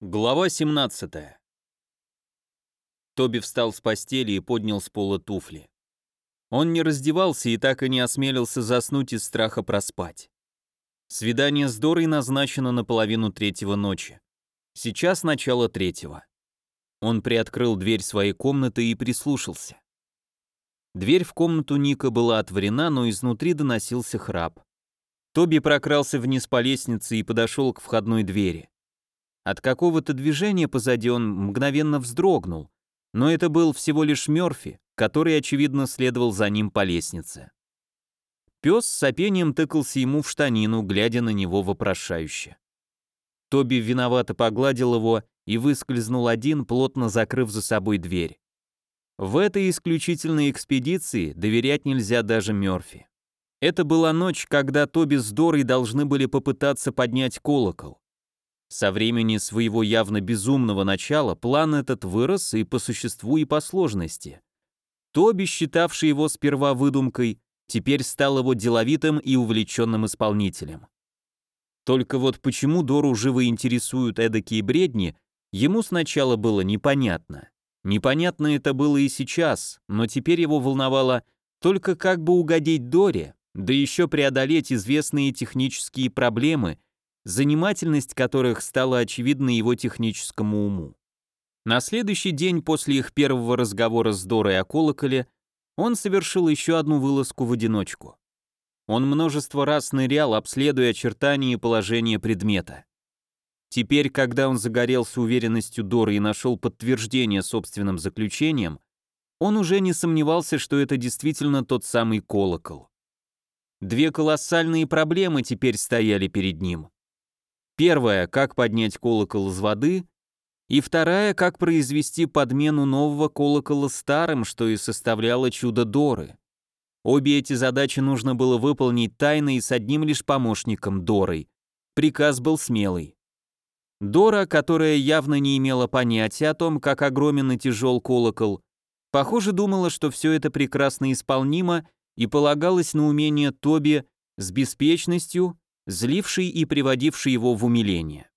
Глава 17. Тоби встал с постели и поднял с пола туфли. Он не раздевался и так и не осмелился заснуть из страха проспать. Свидание с Дорой назначено на половину третьего ночи. Сейчас начало третьего. Он приоткрыл дверь своей комнаты и прислушался. Дверь в комнату Ника была отворена, но изнутри доносился храп. Тоби прокрался вниз по лестнице и подошел к входной двери. От какого-то движения позади он мгновенно вздрогнул, но это был всего лишь Мёрфи, который, очевидно, следовал за ним по лестнице. Пес с сопением тыкался ему в штанину, глядя на него вопрошающе. Тоби виновато погладил его и выскользнул один, плотно закрыв за собой дверь. В этой исключительной экспедиции доверять нельзя даже Мёрфи. Это была ночь, когда Тоби с Дорой должны были попытаться поднять колокол. Со времени своего явно безумного начала план этот вырос и по существу, и по сложности. Тоби, считавший его сперва выдумкой, теперь стал его деловитым и увлеченным исполнителем. Только вот почему Дору живо интересуют эдакие бредни, ему сначала было непонятно. Непонятно это было и сейчас, но теперь его волновало только как бы угодить Доре, да еще преодолеть известные технические проблемы – занимательность которых стала очевидна его техническому уму. На следующий день после их первого разговора с Дорой о колоколе он совершил еще одну вылазку в одиночку. Он множество раз нырял, обследуя очертания и положение предмета. Теперь, когда он загорелся уверенностью Доры и нашел подтверждение собственным заключением, он уже не сомневался, что это действительно тот самый колокол. Две колоссальные проблемы теперь стояли перед ним. Первая, как поднять колокол из воды, и вторая, как произвести подмену нового колокола старым, что и составляло чудо Доры. Обе эти задачи нужно было выполнить тайно и с одним лишь помощником Дорой. Приказ был смелый. Дора, которая явно не имела понятия о том, как огромен и тяжел колокол, похоже думала, что все это прекрасно исполнимо и полагалось на умение Тоби с беспечностью зливший и приводивший его в умиление.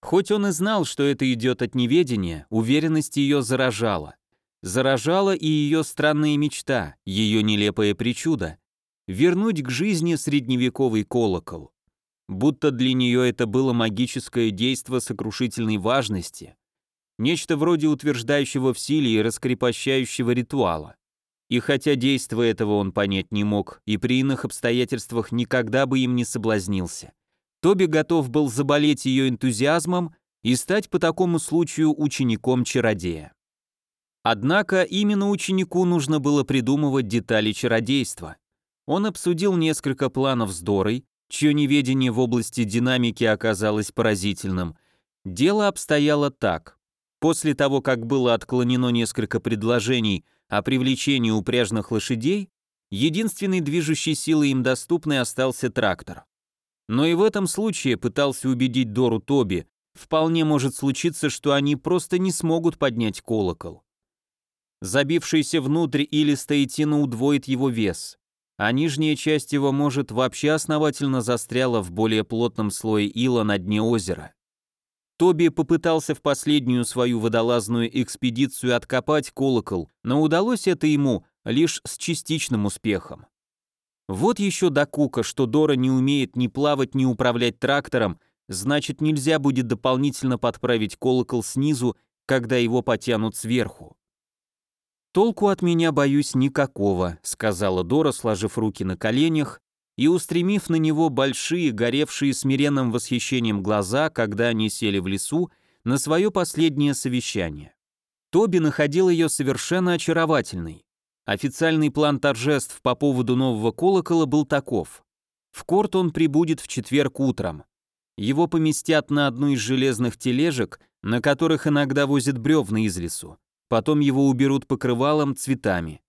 Хоть он и знал, что это идет от неведения, уверенность ее заражала. Заражала и ее странная мечта, ее нелепая причуда — вернуть к жизни средневековый колокол. Будто для нее это было магическое действо сокрушительной важности, нечто вроде утверждающего в силе и раскрепощающего ритуала. И хотя действо этого он понять не мог, и при иных обстоятельствах никогда бы им не соблазнился, Тоби готов был заболеть ее энтузиазмом и стать по такому случаю учеником-чародея. Однако именно ученику нужно было придумывать детали чародейства. Он обсудил несколько планов с Дорой, чье неведение в области динамики оказалось поразительным. Дело обстояло так. После того, как было отклонено несколько предложений о привлечении упряжных лошадей, единственной движущей силой им доступной остался трактор. Но и в этом случае пытался убедить Дору Тоби, вполне может случиться, что они просто не смогут поднять колокол. Забившийся внутрь илиста Этина удвоит его вес, а нижняя часть его, может, вообще основательно застряла в более плотном слое ила на дне озера. Тоби попытался в последнюю свою водолазную экспедицию откопать колокол, но удалось это ему лишь с частичным успехом. Вот еще докука, что Дора не умеет ни плавать, ни управлять трактором, значит нельзя будет дополнительно подправить колокол снизу, когда его потянут сверху. «Толку от меня, боюсь, никакого», — сказала Дора, сложив руки на коленях и устремив на него большие, горевшие смиренным восхищением глаза, когда они сели в лесу на свое последнее совещание. Тоби находил ее совершенно очаровательной. Официальный план торжеств по поводу нового колокола был таков. В корт он прибудет в четверг утром. Его поместят на одну из железных тележек, на которых иногда возят бревна из лесу. Потом его уберут покрывалом цветами.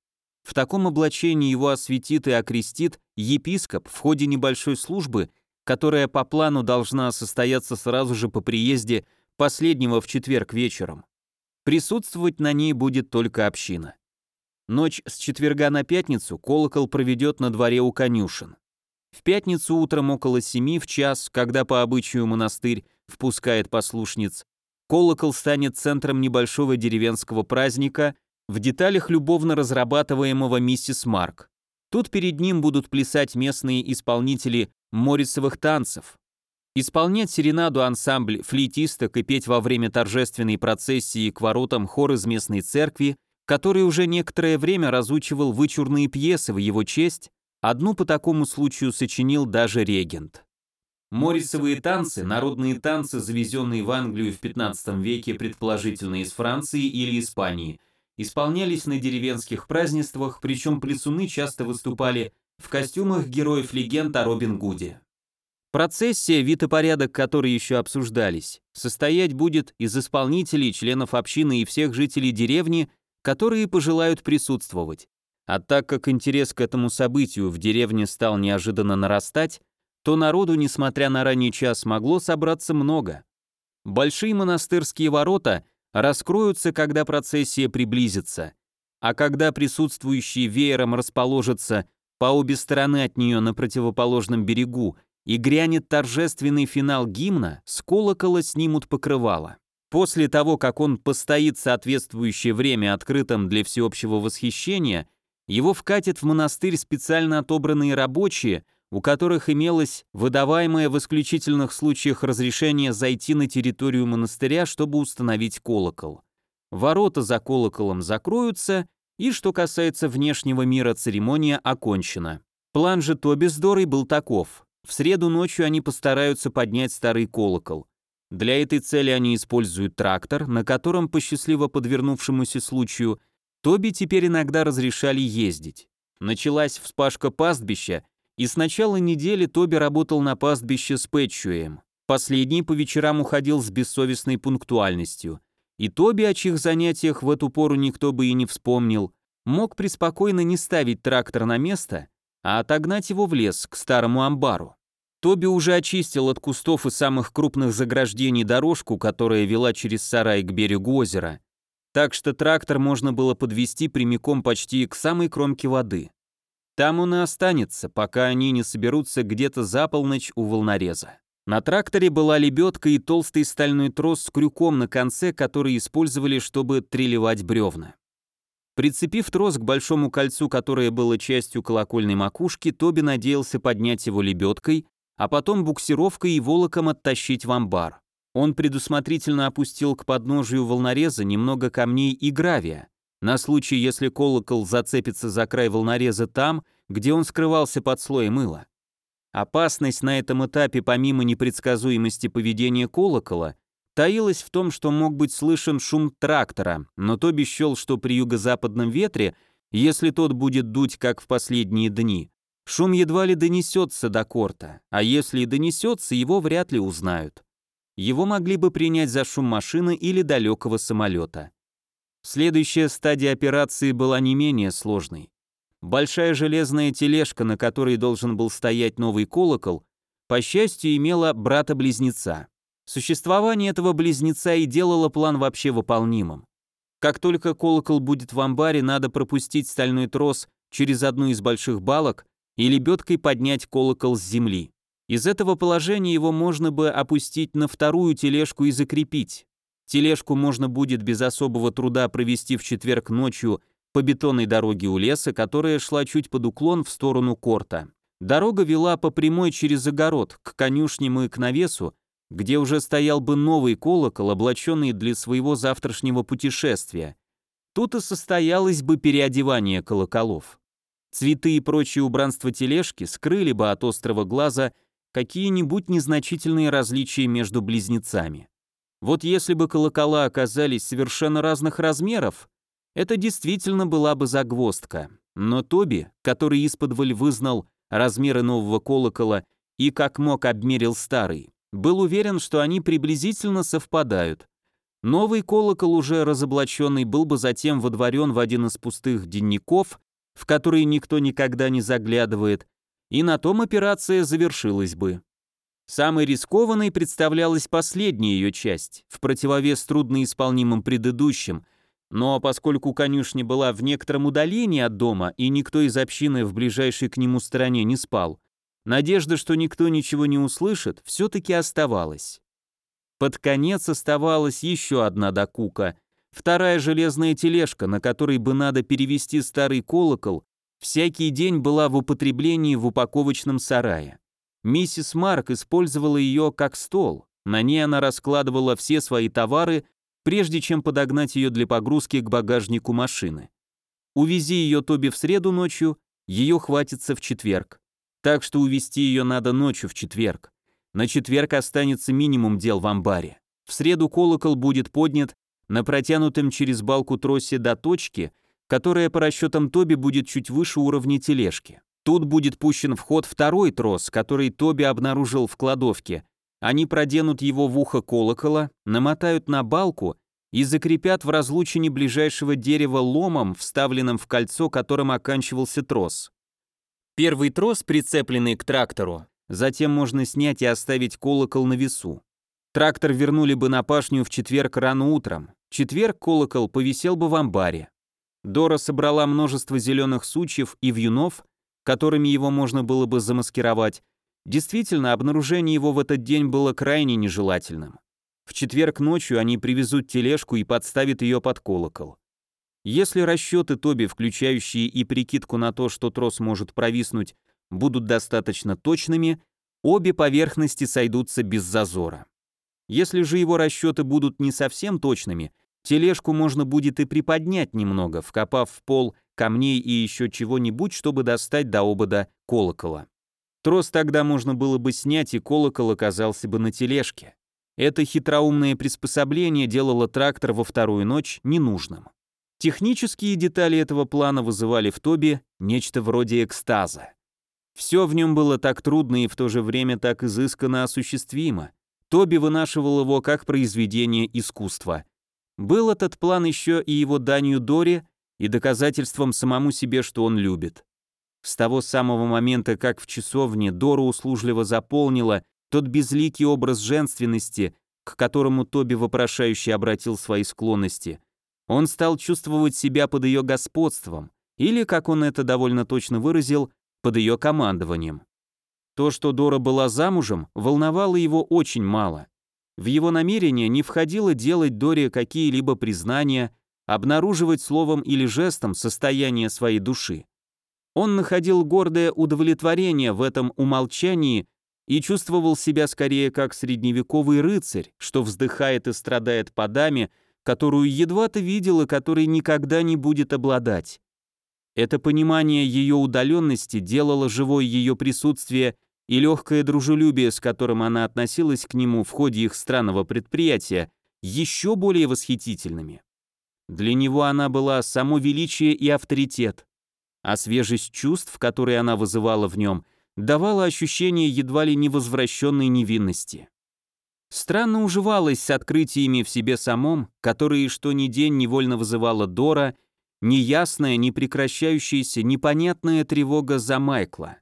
В таком облачении его осветит и окрестит епископ в ходе небольшой службы, которая по плану должна состояться сразу же по приезде последнего в четверг вечером. Присутствовать на ней будет только община. Ночь с четверга на пятницу колокол проведет на дворе у конюшен. В пятницу утром около семи в час, когда по обычаю монастырь впускает послушниц, колокол станет центром небольшого деревенского праздника, в деталях любовно разрабатываемого миссис Марк. Тут перед ним будут плясать местные исполнители морисовых танцев. Исполнять серенаду ансамбль флейтисток и петь во время торжественной процессии к воротам хор из местной церкви, который уже некоторое время разучивал вычурные пьесы в его честь, одну по такому случаю сочинил даже регент. Морисовые танцы, народные танцы, завезенные в Англию в 15 веке, предположительно из Франции или Испании, исполнялись на деревенских празднествах, причем плясуны часто выступали в костюмах героев легенд о Робин Гуде. Процессия, вид и порядок, которые еще обсуждались, состоять будет из исполнителей, членов общины и всех жителей деревни, которые пожелают присутствовать. А так как интерес к этому событию в деревне стал неожиданно нарастать, то народу, несмотря на ранний час, могло собраться много. Большие монастырские ворота раскроются, когда процессия приблизится, а когда присутствующие веером расположатся по обе стороны от нее на противоположном берегу и грянет торжественный финал гимна, с колокола снимут покрывало. После того, как он постоит соответствующее время открытым для всеобщего восхищения, его вкатят в монастырь специально отобранные рабочие – у которых имелось выдаваемое в исключительных случаях разрешение зайти на территорию монастыря, чтобы установить колокол. Ворота за колоколом закроются, и что касается внешнего мира, церемония окончена. План же Тоби с был таков. В среду ночью они постараются поднять старый колокол. Для этой цели они используют трактор, на котором по счастливо подвернувшемуся случаю Тоби теперь иногда разрешали ездить. Началась вспашка пастбища, и с начала недели Тоби работал на пастбище с Пэтчуэем. Последний по вечерам уходил с бессовестной пунктуальностью. И Тоби, о чьих занятиях в эту пору никто бы и не вспомнил, мог преспокойно не ставить трактор на место, а отогнать его в лес, к старому амбару. Тоби уже очистил от кустов и самых крупных заграждений дорожку, которая вела через сарай к берегу озера, так что трактор можно было подвести прямиком почти к самой кромке воды. Там он и останется, пока они не соберутся где-то за полночь у волнореза. На тракторе была лебедка и толстый стальной трос с крюком на конце, который использовали, чтобы трелевать бревна. Прицепив трос к большому кольцу, которое было частью колокольной макушки, Тоби надеялся поднять его лебедкой, а потом буксировкой и волоком оттащить в амбар. Он предусмотрительно опустил к подножию волнореза немного камней и гравия, на случай, если колокол зацепится за край волнореза там, где он скрывался под слоем мыла. Опасность на этом этапе, помимо непредсказуемости поведения колокола, таилась в том, что мог быть слышен шум трактора, но Тоби счел, что при юго-западном ветре, если тот будет дуть, как в последние дни, шум едва ли донесется до корта, а если и донесется, его вряд ли узнают. Его могли бы принять за шум машины или далекого самолета. Следующая стадия операции была не менее сложной. Большая железная тележка, на которой должен был стоять новый колокол, по счастью, имела брата-близнеца. Существование этого близнеца и делало план вообще выполнимым. Как только колокол будет в амбаре, надо пропустить стальной трос через одну из больших балок и лебедкой поднять колокол с земли. Из этого положения его можно бы опустить на вторую тележку и закрепить. Тележку можно будет без особого труда провести в четверг ночью по бетонной дороге у леса, которая шла чуть под уклон в сторону корта. Дорога вела по прямой через огород, к конюшням и к навесу, где уже стоял бы новый колокол, облаченный для своего завтрашнего путешествия. Тут и состоялось бы переодевание колоколов. Цветы и прочие убранства тележки скрыли бы от острого глаза какие-нибудь незначительные различия между близнецами. Вот если бы колокола оказались совершенно разных размеров, это действительно была бы загвоздка. Но Тоби, который из-под вызнал размеры нового колокола и как мог обмерил старый, был уверен, что они приблизительно совпадают. Новый колокол, уже разоблаченный, был бы затем водворен в один из пустых денников, в которые никто никогда не заглядывает, и на том операция завершилась бы. Самой рискованной представлялась последняя ее часть, в противовес трудноисполнимым предыдущим, но поскольку конюшня была в некотором удалении от дома и никто из общины в ближайшей к нему стороне не спал, надежда, что никто ничего не услышит, все-таки оставалась. Под конец оставалась еще одна докука. Вторая железная тележка, на которой бы надо перевести старый колокол, всякий день была в употреблении в упаковочном сарае. Миссис Марк использовала ее как стол. На ней она раскладывала все свои товары, прежде чем подогнать ее для погрузки к багажнику машины. Увези ее Тоби в среду ночью, ее хватится в четверг. Так что увезти ее надо ночью в четверг. На четверг останется минимум дел в амбаре. В среду колокол будет поднят на протянутом через балку тросе до точки, которая по расчетам Тоби будет чуть выше уровня тележки. Тут будет пущен в ход второй трос, который Тоби обнаружил в кладовке. Они проденут его в ухо колокола, намотают на балку и закрепят в разлучине ближайшего дерева ломом, вставленным в кольцо, которым оканчивался трос. Первый трос, прицепленный к трактору, Затем можно снять и оставить колокол на весу. Трактор вернули бы на пашню в четверг рано утром. Четверг колокол повисел бы в амбаре. Дора собрала множество зеленых сучьев и вьюнов, которыми его можно было бы замаскировать. Действительно, обнаружение его в этот день было крайне нежелательным. В четверг ночью они привезут тележку и подставят ее под колокол. Если расчеты Тоби, включающие и прикидку на то, что трос может провиснуть будут достаточно точными, обе поверхности сойдутся без зазора. Если же его расчеты будут не совсем точными, тележку можно будет и приподнять немного, вкопав в пол камней и еще чего-нибудь, чтобы достать до обода колокола. Трос тогда можно было бы снять, и колокол оказался бы на тележке. Это хитроумное приспособление делало трактор во вторую ночь ненужным. Технические детали этого плана вызывали в Тоби нечто вроде экстаза. Все в нем было так трудно и в то же время так изысканно осуществимо. Тоби вынашивал его как произведение искусства. Был этот план еще и его данью Доре и доказательством самому себе, что он любит. С того самого момента, как в часовне Дора услужливо заполнила тот безликий образ женственности, к которому Тоби вопрошающе обратил свои склонности, он стал чувствовать себя под ее господством, или, как он это довольно точно выразил, под ее командованием. То, что Дора была замужем, волновало его очень мало. В его намерение не входило делать Доре какие-либо признания, обнаруживать словом или жестом состояние своей души. Он находил гордое удовлетворение в этом умолчании и чувствовал себя скорее как средневековый рыцарь, что вздыхает и страдает по даме, которую едва-то видел и которой никогда не будет обладать. Это понимание ее удаленности делало живой ее присутствие и легкое дружелюбие, с которым она относилась к нему в ходе их странного предприятия, еще более восхитительными. Для него она была само величие и авторитет, а свежесть чувств, которые она вызывала в нем, давала ощущение едва ли невозвращенной невинности. Странно уживалась с открытиями в себе самом, которые что ни день невольно вызывала Дора неясная, непрекращающаяся, непонятная тревога за Майкла.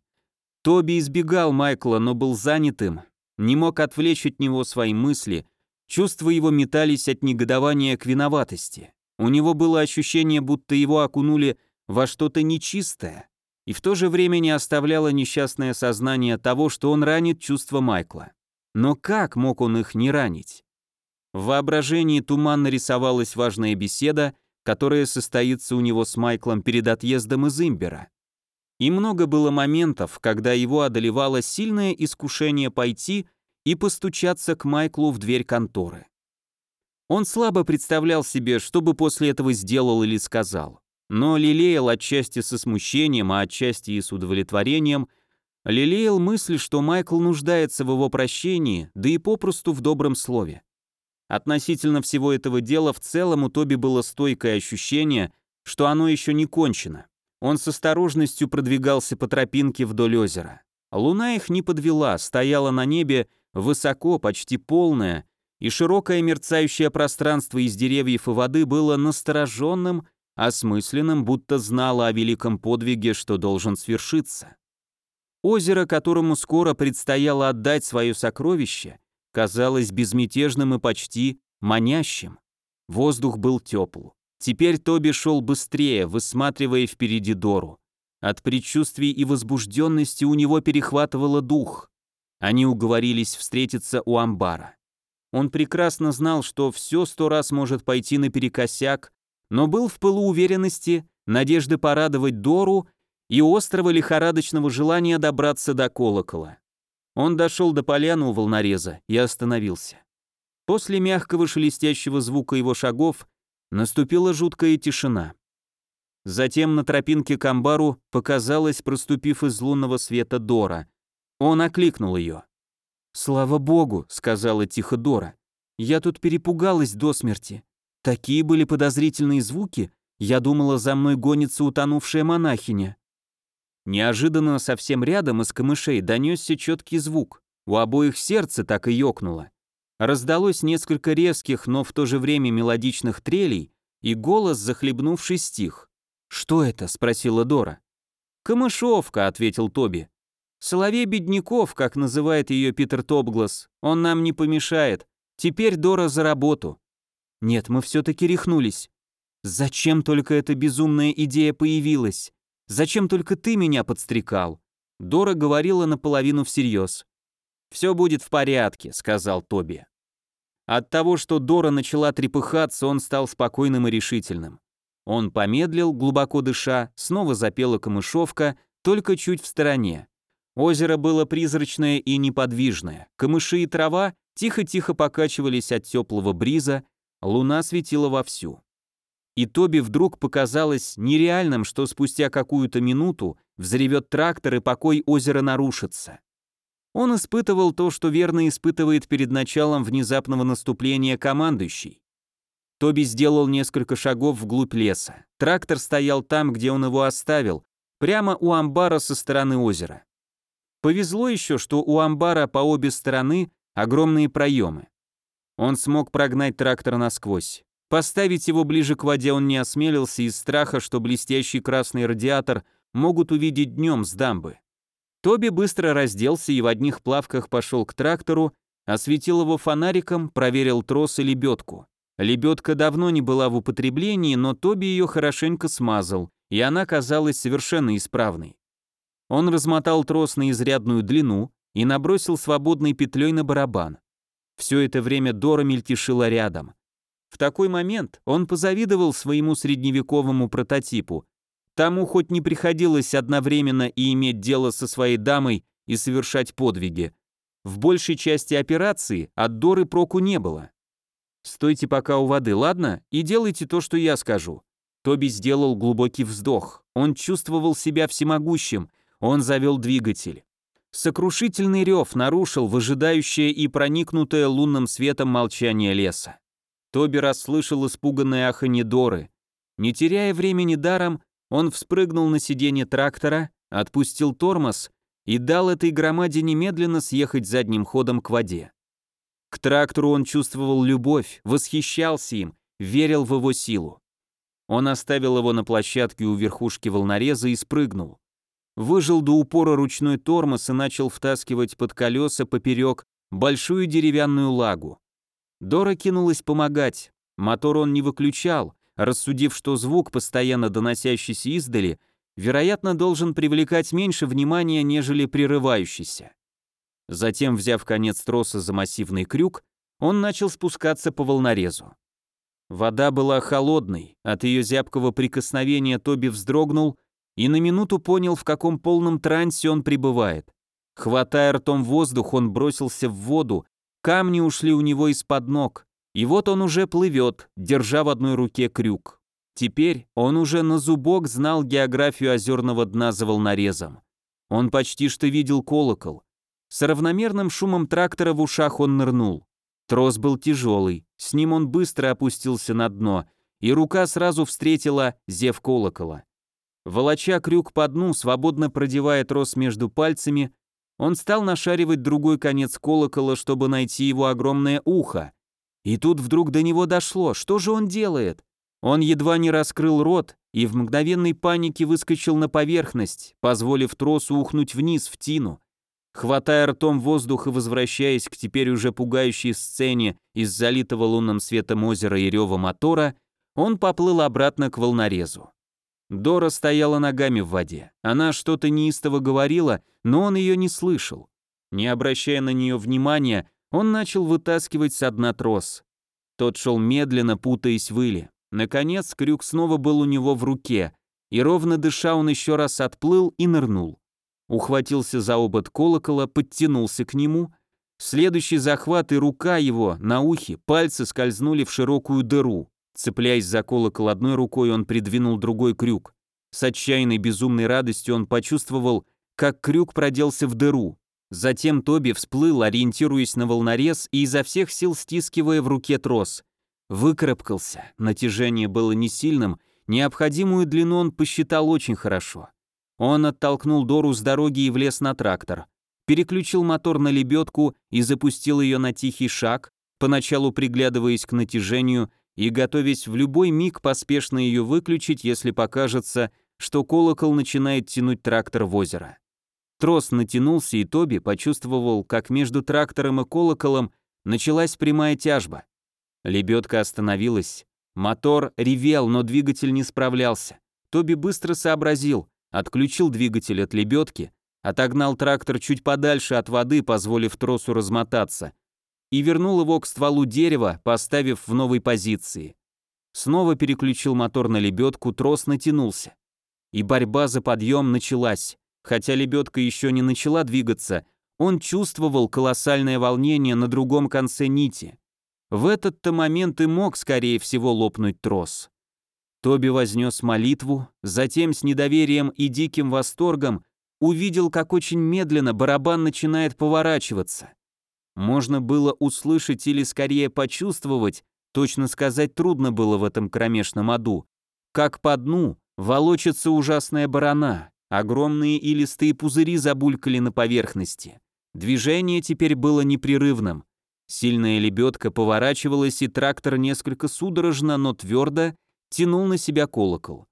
Тоби избегал Майкла, но был занятым, не мог отвлечь от него свои мысли, чувства его метались от негодования к виноватости. У него было ощущение, будто его окунули во что-то нечистое, и в то же время не оставляло несчастное сознание того, что он ранит чувства Майкла. Но как мог он их не ранить? В воображении туманно рисовалась важная беседа, которая состоится у него с Майклом перед отъездом из Имбера. И много было моментов, когда его одолевало сильное искушение пойти и постучаться к Майклу в дверь конторы. Он слабо представлял себе, что бы после этого сделал или сказал, но лелеял отчасти со смущением, а отчасти и с удовлетворением, лелеял мысль, что Майкл нуждается в его прощении, да и попросту в добром слове. Относительно всего этого дела в целом у Тоби было стойкое ощущение, что оно еще не кончено. Он с осторожностью продвигался по тропинке вдоль озера. Луна их не подвела, стояла на небе высоко, почти полная, и широкое мерцающее пространство из деревьев и воды было настороженным, осмысленным, будто знало о великом подвиге, что должен свершиться. Озеро, которому скоро предстояло отдать свое сокровище, казалось безмятежным и почти манящим. Воздух был тепл. Теперь Тоби шел быстрее, высматривая впереди Дору. От предчувствий и возбужденности у него перехватывало дух. Они уговорились встретиться у амбара. Он прекрасно знал, что все сто раз может пойти наперекосяк, но был в пылу уверенности, надежды порадовать Дору и острого лихорадочного желания добраться до колокола. Он дошел до поляны у волнореза и остановился. После мягкого шелестящего звука его шагов наступила жуткая тишина. Затем на тропинке к амбару показалась, проступив из лунного света Дора. Он окликнул ее. «Слава богу», — сказала тихо Дора. «Я тут перепугалась до смерти. Такие были подозрительные звуки, я думала, за мной гонится утонувшая монахиня». Неожиданно совсем рядом из камышей донесся четкий звук. У обоих сердце так и ёкнуло. Раздалось несколько резких, но в то же время мелодичных трелей, и голос, захлебнувший, стих. «Что это?» — спросила Дора. «Камышовка», — ответил Тоби. Соловей Бедняков, как называет ее Питер Топглас, он нам не помешает. Теперь Дора за работу. Нет, мы все-таки рехнулись. Зачем только эта безумная идея появилась? Зачем только ты меня подстрекал? Дора говорила наполовину всерьез. «Все будет в порядке», — сказал Тоби. От того, что Дора начала трепыхаться, он стал спокойным и решительным. Он помедлил, глубоко дыша, снова запела камышовка, только чуть в стороне. Озеро было призрачное и неподвижное, камыши и трава тихо-тихо покачивались от теплого бриза, луна светила вовсю. И Тоби вдруг показалось нереальным, что спустя какую-то минуту взревет трактор и покой озера нарушится. Он испытывал то, что верно испытывает перед началом внезапного наступления командующий. Тоби сделал несколько шагов вглубь леса. Трактор стоял там, где он его оставил, прямо у амбара со стороны озера. Повезло еще, что у амбара по обе стороны огромные проемы. Он смог прогнать трактор насквозь. Поставить его ближе к воде он не осмелился из страха, что блестящий красный радиатор могут увидеть днем с дамбы. Тоби быстро разделся и в одних плавках пошел к трактору, осветил его фонариком, проверил трос и лебедку. Лебедка давно не была в употреблении, но Тоби ее хорошенько смазал, и она казалась совершенно исправной. Он размотал трос на изрядную длину и набросил свободной петлей на барабан. Все это время Дора мельтешила рядом. В такой момент он позавидовал своему средневековому прототипу. Тому хоть не приходилось одновременно и иметь дело со своей дамой и совершать подвиги. В большей части операции от Доры проку не было. «Стойте пока у воды, ладно? И делайте то, что я скажу». Тоби сделал глубокий вздох. Он чувствовал себя всемогущим, он завел двигатель. Сокрушительный рев нарушил выжидающее и проникнутое лунным светом молчание леса. Тоби расслышал испуганное аханье Доры. Не теряя времени даром, он вспрыгнул на сиденье трактора, отпустил тормоз и дал этой громаде немедленно съехать задним ходом к воде. К трактору он чувствовал любовь, восхищался им, верил в его силу. Он оставил его на площадке у верхушки волнореза и спрыгнул выжил до упора ручной тормоз и начал втаскивать под колеса поперек большую деревянную лагу. Дора кинулась помогать. Мотор он не выключал, рассудив, что звук, постоянно доносящийся издали, вероятно, должен привлекать меньше внимания, нежели прерывающийся. Затем, взяв конец троса за массивный крюк, он начал спускаться по волнорезу. Вода была холодной, от ее зябкого прикосновения Тоби вздрогнул и на минуту понял, в каком полном трансе он пребывает. Хватая ртом воздух, он бросился в воду, камни ушли у него из-под ног, и вот он уже плывет, держа в одной руке крюк. Теперь он уже на зубок знал географию озерного дна за волнорезом. Он почти что видел колокол. С равномерным шумом трактора в ушах он нырнул. Трос был тяжелый, с ним он быстро опустился на дно, и рука сразу встретила зев колокола. Волоча крюк по дну, свободно продевая трос между пальцами, он стал нашаривать другой конец колокола, чтобы найти его огромное ухо. И тут вдруг до него дошло, что же он делает? Он едва не раскрыл рот и в мгновенной панике выскочил на поверхность, позволив тросу ухнуть вниз в тину. Хватая ртом воздух и возвращаясь к теперь уже пугающей сцене из залитого лунным светом озера и рева мотора, он поплыл обратно к волнорезу. Дора стояла ногами в воде. Она что-то неистово говорила, но он ее не слышал. Не обращая на нее внимания, Он начал вытаскивать со дна трос. Тот шел медленно, путаясь в иле. Наконец, крюк снова был у него в руке, и ровно дыша он еще раз отплыл и нырнул. Ухватился за обод колокола, подтянулся к нему. Следующий захват и рука его на ухе, пальцы скользнули в широкую дыру. Цепляясь за колокол одной рукой, он придвинул другой крюк. С отчаянной безумной радостью он почувствовал, как крюк проделся в дыру. Затем Тоби всплыл, ориентируясь на волнорез и изо всех сил стискивая в руке трос. Выкарабкался, натяжение было не сильным, необходимую длину он посчитал очень хорошо. Он оттолкнул Дору с дороги и влез на трактор. Переключил мотор на лебедку и запустил ее на тихий шаг, поначалу приглядываясь к натяжению и готовясь в любой миг поспешно ее выключить, если покажется, что колокол начинает тянуть трактор в озеро. Трос натянулся, и Тоби почувствовал, как между трактором и колоколом началась прямая тяжба. Лебедка остановилась. Мотор ревел, но двигатель не справлялся. Тоби быстро сообразил, отключил двигатель от лебедки, отогнал трактор чуть подальше от воды, позволив тросу размотаться, и вернул его к стволу дерева, поставив в новой позиции. Снова переключил мотор на лебедку, трос натянулся. И борьба за подъем началась. Хотя лебедка еще не начала двигаться, он чувствовал колоссальное волнение на другом конце нити. В этот-то момент и мог, скорее всего, лопнуть трос. Тоби вознес молитву, затем с недоверием и диким восторгом увидел, как очень медленно барабан начинает поворачиваться. Можно было услышать или скорее почувствовать, точно сказать трудно было в этом кромешном аду, как по дну волочится ужасная барана, Огромные и листые пузыри забулькали на поверхности. Движение теперь было непрерывным. Сильная лебедка поворачивалась, и трактор несколько судорожно, но твердо тянул на себя колокол.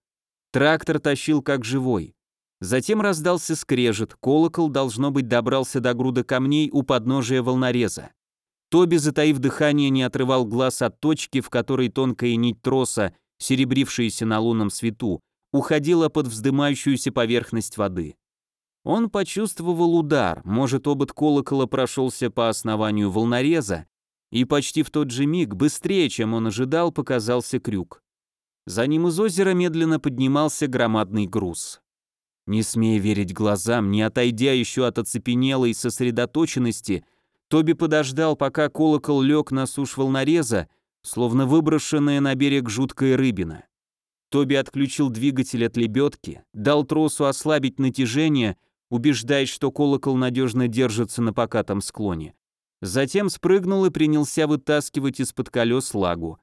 Трактор тащил как живой. Затем раздался скрежет, колокол, должно быть, добрался до груда камней у подножия волнореза. Тоби, затаив дыхание, не отрывал глаз от точки, в которой тонкая нить троса, серебрившаяся на лунном свету, уходила под вздымающуюся поверхность воды. Он почувствовал удар, может, обод колокола прошелся по основанию волнореза, и почти в тот же миг, быстрее, чем он ожидал, показался крюк. За ним из озера медленно поднимался громадный груз. Не смея верить глазам, не отойдя еще от оцепенелой сосредоточенности, Тоби подождал, пока колокол лег на сушь волнореза, словно выброшенная на берег жуткая рыбина. Тоби отключил двигатель от лебедки, дал тросу ослабить натяжение, убеждаясь, что колокол надежно держится на покатом склоне. Затем спрыгнул и принялся вытаскивать из-под колес лагу.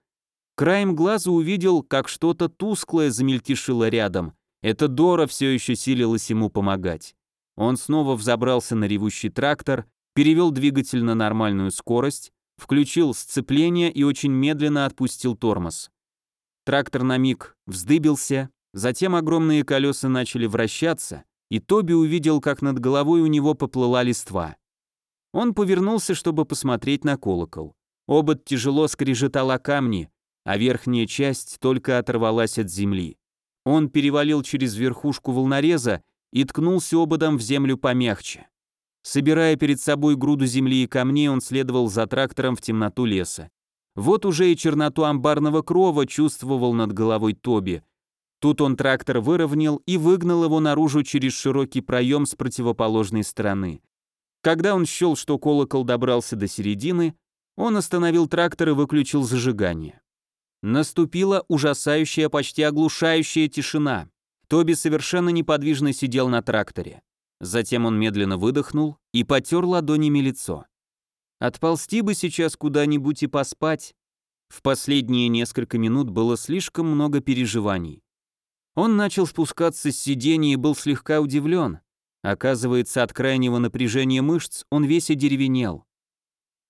Краем глаза увидел, как что-то тусклое замельтешило рядом. Это Дора все еще силилась ему помогать. Он снова взобрался на ревущий трактор, перевел двигатель на нормальную скорость, включил сцепление и очень медленно отпустил тормоз. Трактор на миг вздыбился, затем огромные колеса начали вращаться, и Тоби увидел, как над головой у него поплыла листва. Он повернулся, чтобы посмотреть на колокол. Обод тяжело скрежетал камни, а верхняя часть только оторвалась от земли. Он перевалил через верхушку волнореза и ткнулся ободом в землю помягче. Собирая перед собой груду земли и камней, он следовал за трактором в темноту леса. Вот уже и черноту амбарного крова чувствовал над головой Тоби. Тут он трактор выровнял и выгнал его наружу через широкий проем с противоположной стороны. Когда он счел, что колокол добрался до середины, он остановил трактор и выключил зажигание. Наступила ужасающая, почти оглушающая тишина. Тоби совершенно неподвижно сидел на тракторе. Затем он медленно выдохнул и потер ладонями лицо. Отползти бы сейчас куда-нибудь и поспать. В последние несколько минут было слишком много переживаний. Он начал спускаться с сиденья и был слегка удивлен. Оказывается, от крайнего напряжения мышц он весь одеревенел.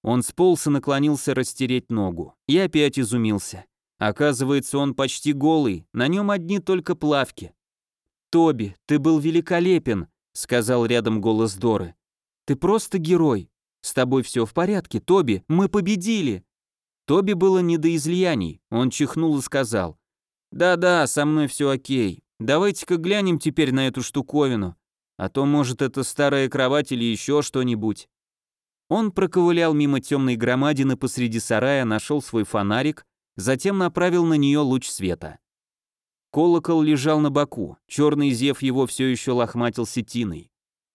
Он сполз и наклонился растереть ногу. И опять изумился. Оказывается, он почти голый, на нем одни только плавки. «Тоби, ты был великолепен», — сказал рядом голос Доры. «Ты просто герой. «С тобой все в порядке, Тоби, мы победили!» Тоби было не до излияний, он чихнул и сказал. «Да-да, со мной все окей. Давайте-ка глянем теперь на эту штуковину. А то, может, это старая кровать или еще что-нибудь». Он проковылял мимо темной громадины посреди сарая, нашел свой фонарик, затем направил на нее луч света. Колокол лежал на боку, черный зев его все еще лохматился тиной.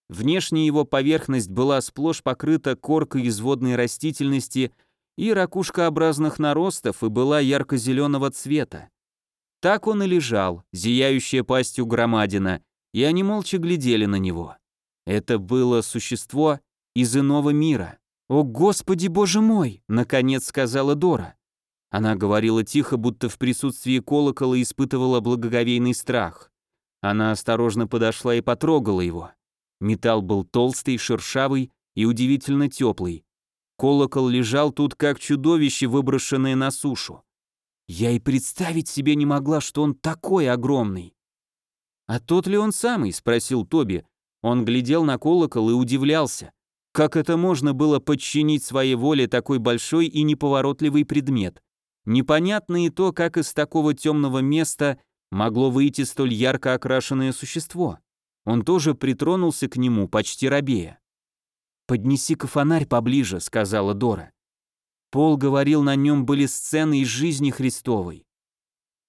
Внешняя его поверхность была сплошь покрыта коркой из водной растительности и ракушкообразных наростов и была ярко-зеленого цвета. Так он и лежал, зияющая пастью громадина, и они молча глядели на него. Это было существо из иного мира. «О, Господи, Боже мой!» — наконец сказала Дора. Она говорила тихо, будто в присутствии колокола испытывала благоговейный страх. Она осторожно подошла и потрогала его. Металл был толстый, шершавый и удивительно теплый. Колокол лежал тут как чудовище, выброшенное на сушу. Я и представить себе не могла, что он такой огромный. «А тот ли он самый?» — спросил Тоби. Он глядел на колокол и удивлялся. Как это можно было подчинить своей воле такой большой и неповоротливый предмет? Непонятно и то, как из такого темного места могло выйти столь ярко окрашенное существо. Он тоже притронулся к нему, почти робея. «Поднеси-ка фонарь поближе», — сказала Дора. Пол говорил, на нем были сцены из жизни Христовой.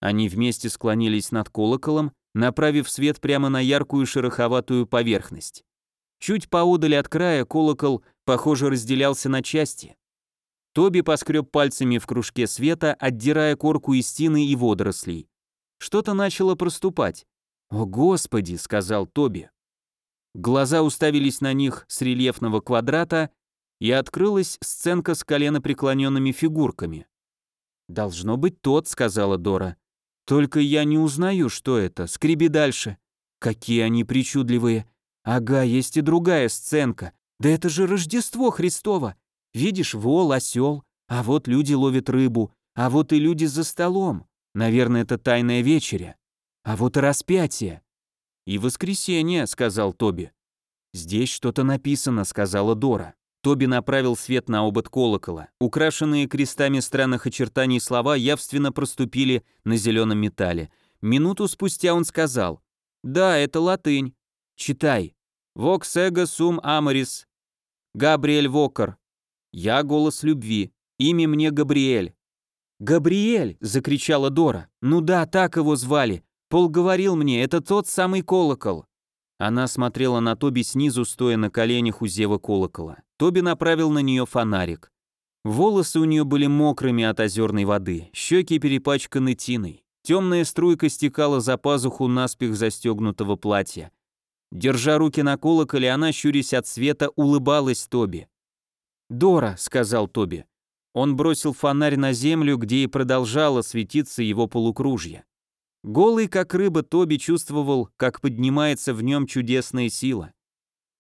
Они вместе склонились над колоколом, направив свет прямо на яркую шероховатую поверхность. Чуть поодаль от края колокол, похоже, разделялся на части. Тоби поскреб пальцами в кружке света, отдирая корку из тины и водорослей. Что-то начало проступать. «О, Господи!» — сказал Тоби. Глаза уставились на них с рельефного квадрата, и открылась сценка с коленопреклоненными фигурками. «Должно быть тот», — сказала Дора. «Только я не узнаю, что это. Скреби дальше. Какие они причудливые. Ага, есть и другая сценка. Да это же Рождество Христово. Видишь, вол, осел, а вот люди ловят рыбу, а вот и люди за столом. Наверное, это тайная вечеря. А вот и распятие. И воскресенье, сказал Тоби. Здесь что-то написано, сказала Дора. Тоби направил свет на обод колокола. Украшенные крестами странных очертаний слова явственно проступили на зеленом металле. Минуту спустя он сказал. «Да, это латынь. Читай. Vox ego sum amoris. Габриэль Вокер. Я голос любви. Имя мне Габриэль. Габриэль, закричала Дора. Ну да, так его звали. Пол говорил мне, это тот самый колокол. Она смотрела на Тоби снизу, стоя на коленях у зева колокола. Тоби направил на нее фонарик. Волосы у нее были мокрыми от озерной воды, щеки перепачканы тиной. Темная струйка стекала за пазуху наспех застегнутого платья. Держа руки на колоколе, она, щурясь от света, улыбалась Тоби. «Дора», — сказал Тоби. Он бросил фонарь на землю, где и продолжало светиться его полукружье. Голый, как рыба, Тоби чувствовал, как поднимается в нем чудесная сила.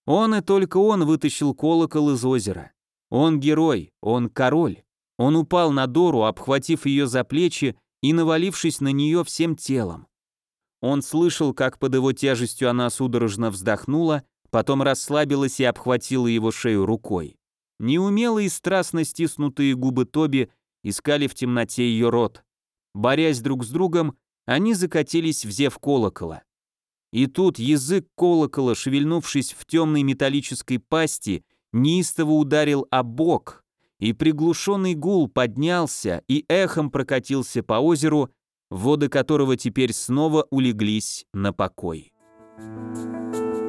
Он и только он вытащил колокол из озера. Он герой, он король. Он упал на Дору, обхватив ее за плечи и навалившись на нее всем телом. Он слышал, как под его тяжестью она судорожно вздохнула, потом расслабилась и обхватила его шею рукой. Неумелые и страстно стиснутые губы Тоби искали в темноте ее рот. Борясь друг с другом, они закатились в зев колокола. И тут язык колокола, шевельнувшись в темной металлической пасти, неистово ударил о бок, и приглушенный гул поднялся и эхом прокатился по озеру, воды которого теперь снова улеглись на покой. Thank you.